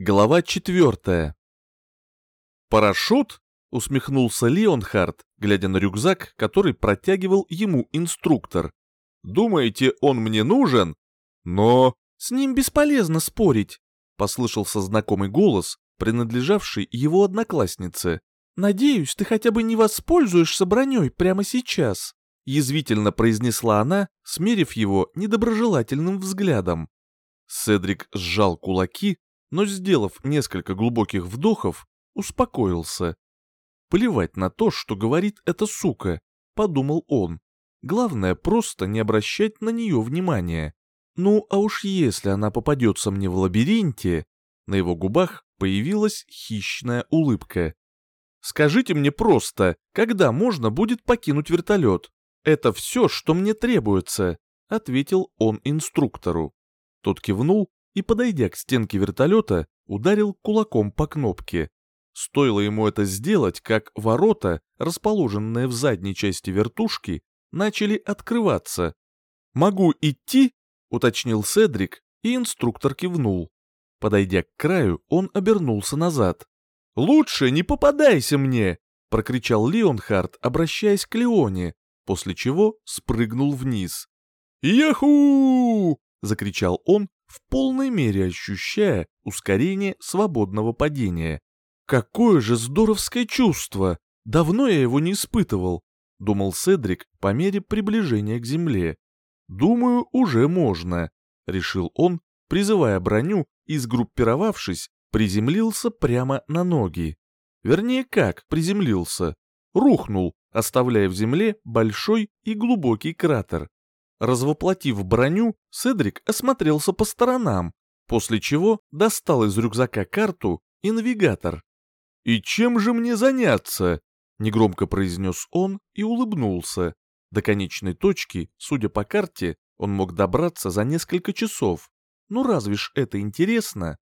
Глава четвертая. «Парашют?» — усмехнулся Леонхард, глядя на рюкзак, который протягивал ему инструктор. «Думаете, он мне нужен? Но...» «С ним бесполезно спорить», — послышался знакомый голос, принадлежавший его однокласснице. «Надеюсь, ты хотя бы не воспользуешься броней прямо сейчас», — язвительно произнесла она, смерив его недоброжелательным взглядом. Седрик сжал кулаки, но, сделав несколько глубоких вдохов, успокоился. Плевать на то, что говорит эта сука, подумал он. Главное просто не обращать на нее внимания. Ну, а уж если она попадется мне в лабиринте... На его губах появилась хищная улыбка. «Скажите мне просто, когда можно будет покинуть вертолет? Это все, что мне требуется», — ответил он инструктору. Тот кивнул и, подойдя к стенке вертолета, ударил кулаком по кнопке. Стоило ему это сделать, как ворота, расположенные в задней части вертушки, начали открываться. «Могу идти?» — уточнил Седрик, и инструктор кивнул. Подойдя к краю, он обернулся назад. «Лучше не попадайся мне!» — прокричал Леонхард, обращаясь к Леоне, после чего спрыгнул вниз. «Яху!» — закричал он, в полной мере ощущая ускорение свободного падения. «Какое же здоровское чувство! Давно я его не испытывал», — думал Седрик по мере приближения к земле. «Думаю, уже можно», — решил он, призывая броню и, сгруппировавшись, приземлился прямо на ноги. Вернее, как приземлился? Рухнул, оставляя в земле большой и глубокий кратер. Развоплотив броню, Седрик осмотрелся по сторонам, после чего достал из рюкзака карту и навигатор. «И чем же мне заняться?» — негромко произнес он и улыбнулся. До конечной точки, судя по карте, он мог добраться за несколько часов. Ну разве ж это интересно?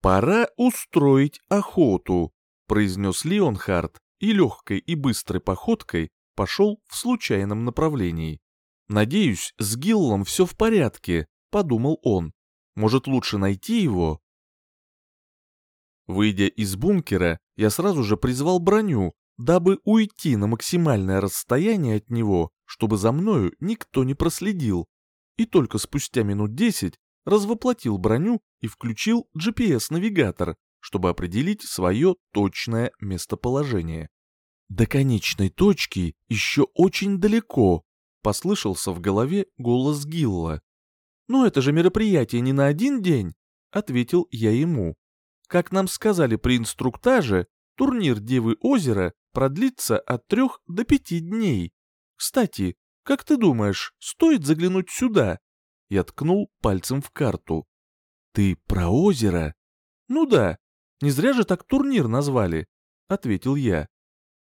«Пора устроить охоту», — произнес Леонхард и легкой и быстрой походкой пошел в случайном направлении. «Надеюсь, с Гиллом все в порядке», — подумал он. «Может, лучше найти его?» Выйдя из бункера, я сразу же призвал броню, дабы уйти на максимальное расстояние от него, чтобы за мною никто не проследил. И только спустя минут десять развоплотил броню и включил GPS-навигатор, чтобы определить свое точное местоположение. До конечной точки еще очень далеко, Послышался в голове голос Гилла. «Ну это же мероприятие не на один день», — ответил я ему. «Как нам сказали при инструктаже, турнир Девы озера продлится от трех до пяти дней. Кстати, как ты думаешь, стоит заглянуть сюда?» Я ткнул пальцем в карту. «Ты про озеро?» «Ну да, не зря же так турнир назвали», — ответил я.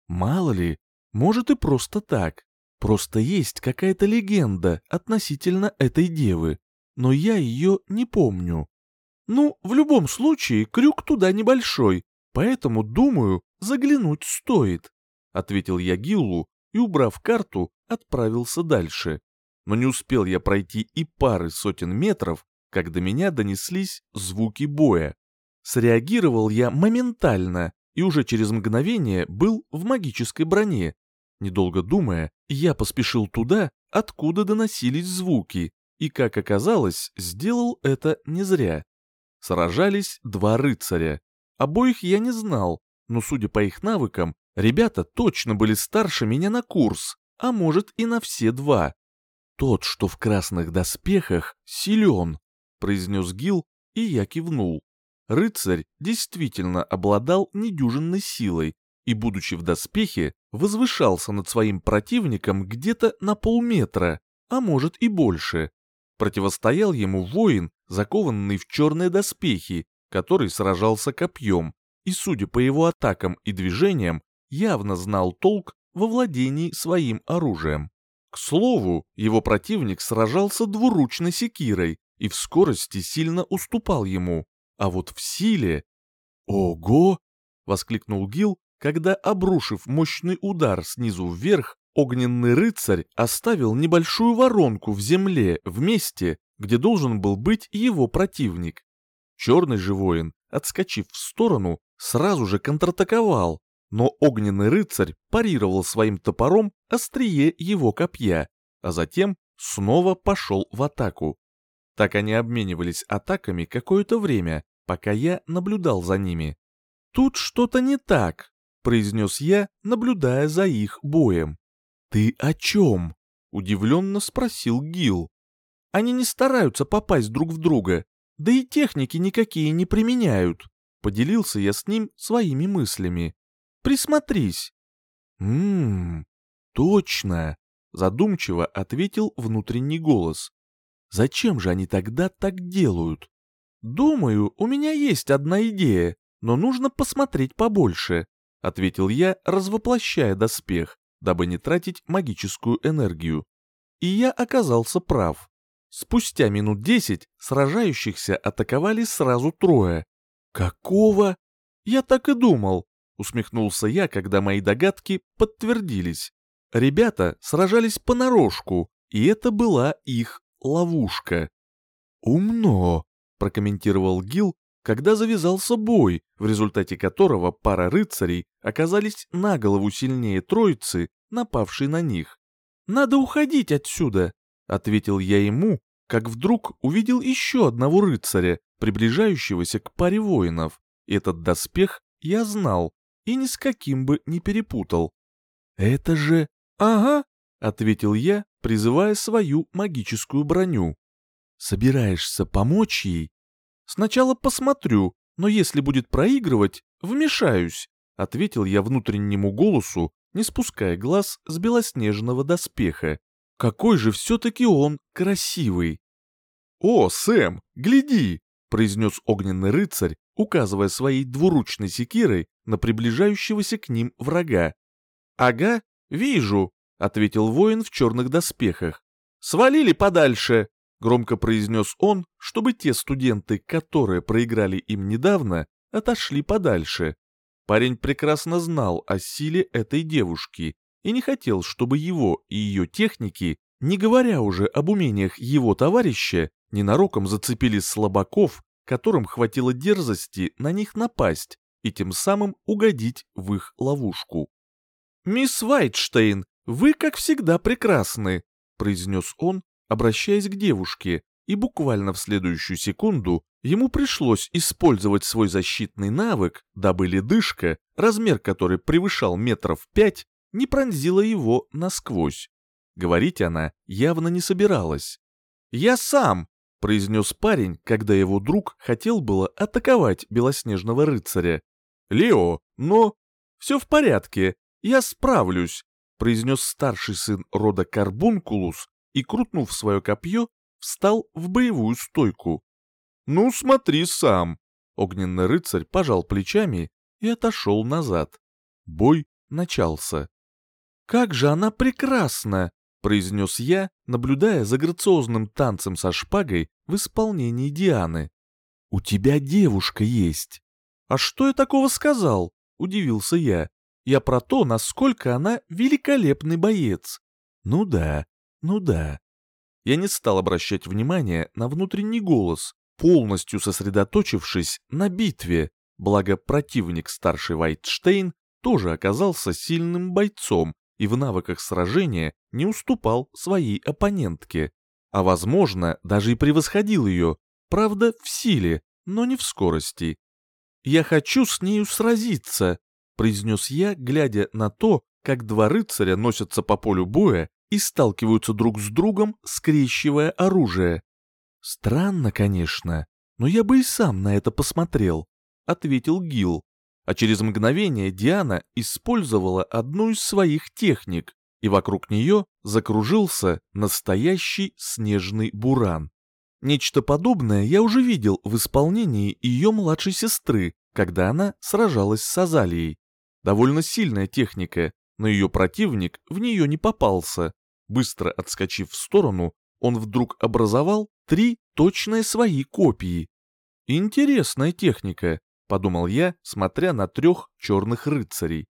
«Мало ли, может и просто так. Просто есть какая-то легенда относительно этой девы, но я ее не помню. Ну, в любом случае, крюк туда небольшой, поэтому, думаю, заглянуть стоит», — ответил я Гиллу и, убрав карту, отправился дальше. Но не успел я пройти и пары сотен метров, как до меня донеслись звуки боя. Среагировал я моментально и уже через мгновение был в магической броне, Недолго думая, я поспешил туда, откуда доносились звуки, и, как оказалось, сделал это не зря. Сражались два рыцаря. Обоих я не знал, но, судя по их навыкам, ребята точно были старше меня на курс, а может и на все два. «Тот, что в красных доспехах, силен», — произнес Гил, и я кивнул. Рыцарь действительно обладал недюжинной силой, и, будучи в доспехе, возвышался над своим противником где-то на полметра, а может и больше. Противостоял ему воин, закованный в черные доспехи, который сражался копьем, и, судя по его атакам и движениям, явно знал толк во владении своим оружием. К слову, его противник сражался двуручной секирой и в скорости сильно уступал ему, а вот в силе... «Ого!» — воскликнул Гил, когда, обрушив мощный удар снизу вверх, огненный рыцарь оставил небольшую воронку в земле в месте, где должен был быть его противник. Черный же воин отскочив в сторону, сразу же контратаковал, но огненный рыцарь парировал своим топором острие его копья, а затем снова пошел в атаку. Так они обменивались атаками какое-то время, пока я наблюдал за ними. «Тут что-то не так», — произнес я, наблюдая за их боем. «Ты о чем?» — удивленно спросил Гил. «Они не стараются попасть друг в друга, да и техники никакие не применяют», — поделился я с ним своими мыслями. «Присмотрись». «Ммм, точно», — задумчиво ответил внутренний голос. «Зачем же они тогда так делают?» «Думаю, у меня есть одна идея, но нужно посмотреть побольше», — ответил я, развоплощая доспех, дабы не тратить магическую энергию. И я оказался прав. Спустя минут десять сражающихся атаковали сразу трое. «Какого?» «Я так и думал», — усмехнулся я, когда мои догадки подтвердились. Ребята сражались понарошку, и это была их ловушка. «Умно», — прокомментировал Гил, когда завязался бой, в результате которого пара рыцарей оказались на голову сильнее троицы, напавшей на них. «Надо уходить отсюда», — ответил я ему, как вдруг увидел еще одного рыцаря, приближающегося к паре воинов. Этот доспех я знал и ни с каким бы не перепутал. «Это же...» «Ага», — ответил я, призывая свою магическую броню. «Собираешься помочь ей?» «Сначала посмотрю, но если будет проигрывать, вмешаюсь», — ответил я внутреннему голосу, не спуская глаз с белоснежного доспеха. «Какой же все-таки он красивый!» «О, Сэм, гляди!» — произнес огненный рыцарь, указывая своей двуручной секирой на приближающегося к ним врага. «Ага, вижу», — ответил воин в черных доспехах. «Свалили подальше!» — громко произнес он, чтобы те студенты, которые проиграли им недавно, отошли подальше. Парень прекрасно знал о силе этой девушки и не хотел, чтобы его и ее техники, не говоря уже об умениях его товарища, ненароком зацепили слабаков, которым хватило дерзости на них напасть и тем самым угодить в их ловушку. «Мисс Вайтштейн, вы, как всегда, прекрасны», — произнес он, обращаясь к девушке, и буквально в следующую секунду ему пришлось использовать свой защитный навык, дабы ледышка, размер которой превышал метров пять, не пронзила его насквозь. Говорить она явно не собиралась. «Я сам!» — произнес парень, когда его друг хотел было атаковать белоснежного рыцаря. «Лео, но...» «Все в порядке, я справлюсь», — произнес старший сын рода Карбункулус, и, крутнув свое копье, встал в боевую стойку. «Ну, смотри сам!» Огненный рыцарь пожал плечами и отошел назад. Бой начался. «Как же она прекрасна!» — произнес я, наблюдая за грациозным танцем со шпагой в исполнении Дианы. «У тебя девушка есть!» «А что я такого сказал?» — удивился я. «Я про то, насколько она великолепный боец». «Ну да, ну да. Я не стал обращать внимания на внутренний голос, полностью сосредоточившись на битве, благо противник старший Вайтштейн тоже оказался сильным бойцом и в навыках сражения не уступал своей оппонентке, а возможно даже и превосходил ее, правда в силе, но не в скорости. «Я хочу с нею сразиться», — произнес я, глядя на то, как два рыцаря носятся по полю боя и сталкиваются друг с другом, скрещивая оружие. Странно, конечно, но я бы и сам на это посмотрел, ответил Гил. А через мгновение Диана использовала одну из своих техник, и вокруг нее закружился настоящий снежный буран. Нечто подобное я уже видел в исполнении ее младшей сестры, когда она сражалась с Азалией. Довольно сильная техника, но ее противник в нее не попался. Быстро отскочив в сторону, он вдруг образовал три точные свои копии. «Интересная техника», — подумал я, смотря на трех черных рыцарей.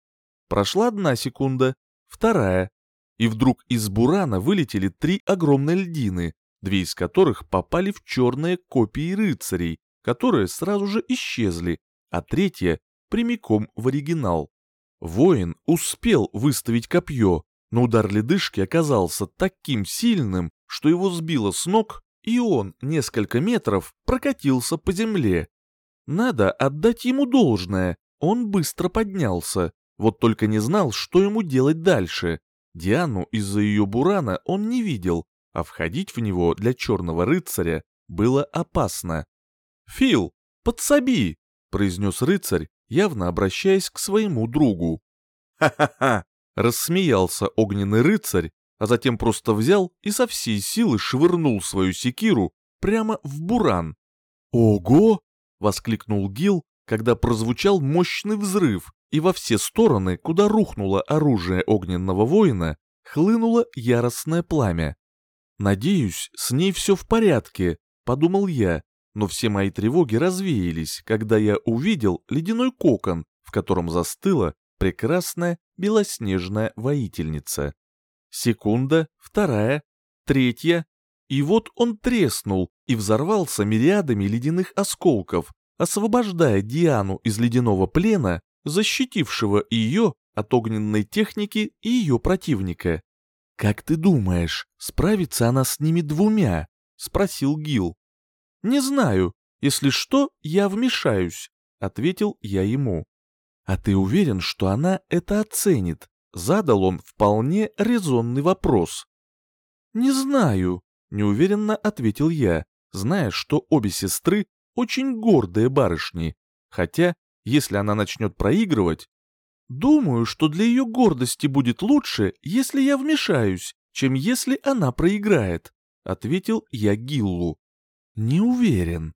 Прошла одна секунда, вторая, и вдруг из бурана вылетели три огромные льдины, две из которых попали в черные копии рыцарей, которые сразу же исчезли, а третья прямиком в оригинал. Воин успел выставить копье, но удар ледышки оказался таким сильным, что его сбило с ног, и он несколько метров прокатился по земле. Надо отдать ему должное, он быстро поднялся, вот только не знал, что ему делать дальше. Диану из-за ее бурана он не видел, а входить в него для черного рыцаря было опасно. «Фил, подсоби!» — произнес рыцарь, явно обращаясь к своему другу. «Ха-ха-ха!» — рассмеялся огненный рыцарь, а затем просто взял и со всей силы швырнул свою секиру прямо в буран. «Ого!» — воскликнул Гил, когда прозвучал мощный взрыв, и во все стороны, куда рухнуло оружие огненного воина, хлынуло яростное пламя. «Надеюсь, с ней все в порядке», — подумал я, но все мои тревоги развеялись, когда я увидел ледяной кокон, в котором застыла прекрасная белоснежная воительница. Секунда, вторая, третья, и вот он треснул и взорвался мириадами ледяных осколков, освобождая Диану из ледяного плена, защитившего ее от огненной техники и ее противника. «Как ты думаешь, справится она с ними двумя?» — спросил Гил. «Не знаю. Если что, я вмешаюсь», — ответил я ему. «А ты уверен, что она это оценит?» — задал он вполне резонный вопрос. «Не знаю», — неуверенно ответил я, зная, что обе сестры очень гордые барышни, хотя, если она начнет проигрывать, думаю, что для ее гордости будет лучше, если я вмешаюсь, чем если она проиграет», — ответил я Гиллу. Не уверен.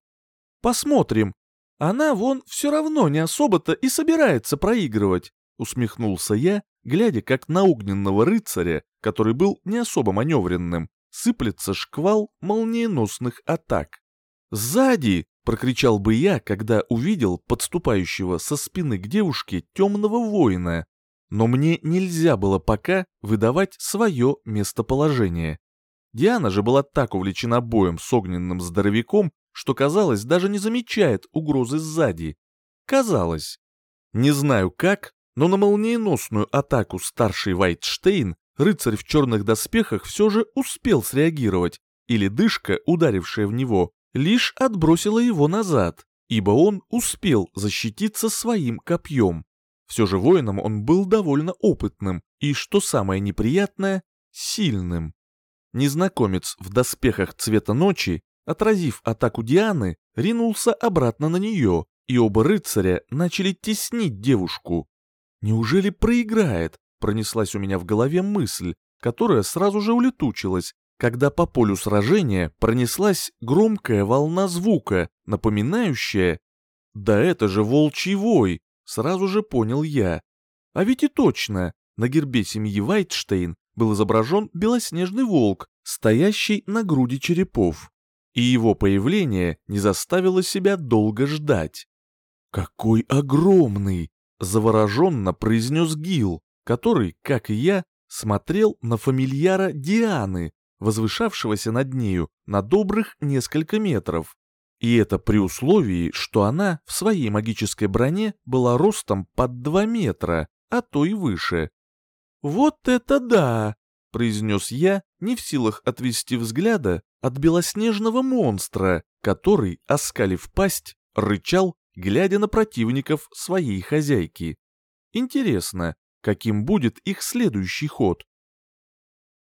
Посмотрим. Она вон все равно не особо-то и собирается проигрывать, усмехнулся я, глядя, как на огненного рыцаря, который был не особо маневренным, сыплется шквал молниеносных атак. «Сзади!» — прокричал бы я, когда увидел подступающего со спины к девушке темного воина. Но мне нельзя было пока выдавать свое местоположение. Диана же была так увлечена боем с огненным здоровяком, что, казалось, даже не замечает угрозы сзади. Казалось. Не знаю как, но на молниеносную атаку старший Вайтштейн рыцарь в черных доспехах все же успел среагировать, или дышка, ударившая в него, лишь отбросила его назад, ибо он успел защититься своим копьем. Все же воином он был довольно опытным и, что самое неприятное, сильным. Незнакомец в доспехах цвета ночи, отразив атаку Дианы, ринулся обратно на нее, и оба рыцаря начали теснить девушку. «Неужели проиграет?» — пронеслась у меня в голове мысль, которая сразу же улетучилась, когда по полю сражения пронеслась громкая волна звука, напоминающая «Да это же волчий вой!» — сразу же понял я. А ведь и точно, на гербе семьи Вайтштейн был изображен белоснежный волк, стоящий на груди черепов. И его появление не заставило себя долго ждать. «Какой огромный!» — завороженно произнес Гил, который, как и я, смотрел на фамильяра Дианы, возвышавшегося над нею на добрых несколько метров. И это при условии, что она в своей магической броне была ростом под 2 метра, а то и выше. «Вот это да!» — произнес я, не в силах отвести взгляда от белоснежного монстра, который, оскалив пасть, рычал, глядя на противников своей хозяйки. Интересно, каким будет их следующий ход?